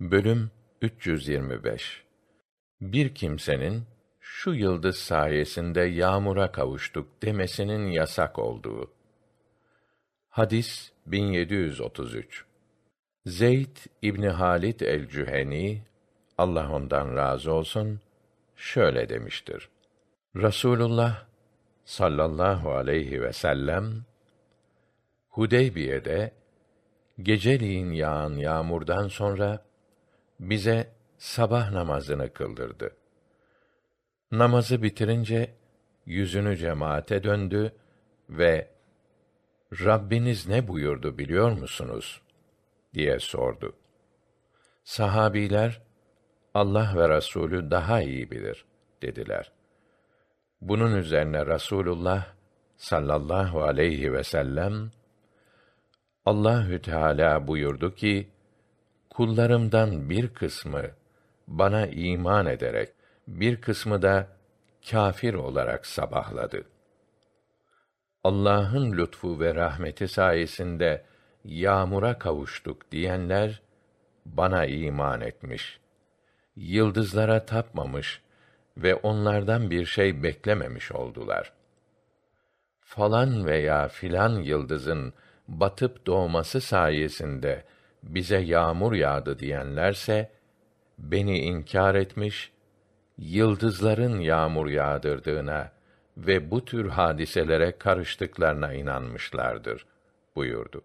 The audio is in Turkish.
Bölüm 325 Bir kimsenin şu yıldız sayesinde yağmura kavuştuk demesinin yasak olduğu. Hadis 1733. Zeyd İbni Halid el-Cüheni Allah ondan razı olsun şöyle demiştir. Rasulullah sallallahu aleyhi ve sellem Hudeybiye'de geceliğin yağan yağmurdan sonra bize sabah namazını kıldırdı. Namazı bitirince yüzünü cemaate döndü ve Rabbiniz ne buyurdu biliyor musunuz? diye sordu. Sahabiler Allah ve Resulü daha iyi bilir dediler. Bunun üzerine Rasulullah sallallahu aleyhi ve sellem Allahü Teala buyurdu ki kullarımdan bir kısmı bana iman ederek bir kısmı da kâfir olarak sabahladı. Allah'ın lütfu ve rahmeti sayesinde yağmura kavuştuk diyenler bana iman etmiş. Yıldızlara tapmamış ve onlardan bir şey beklememiş oldular. Falan veya filan yıldızın batıp doğması sayesinde bize yağmur yağdı diyenlerse beni inkar etmiş, yıldızların yağmur yağdırdığına ve bu tür hadiselere karıştıklarına inanmışlardır buyurdu.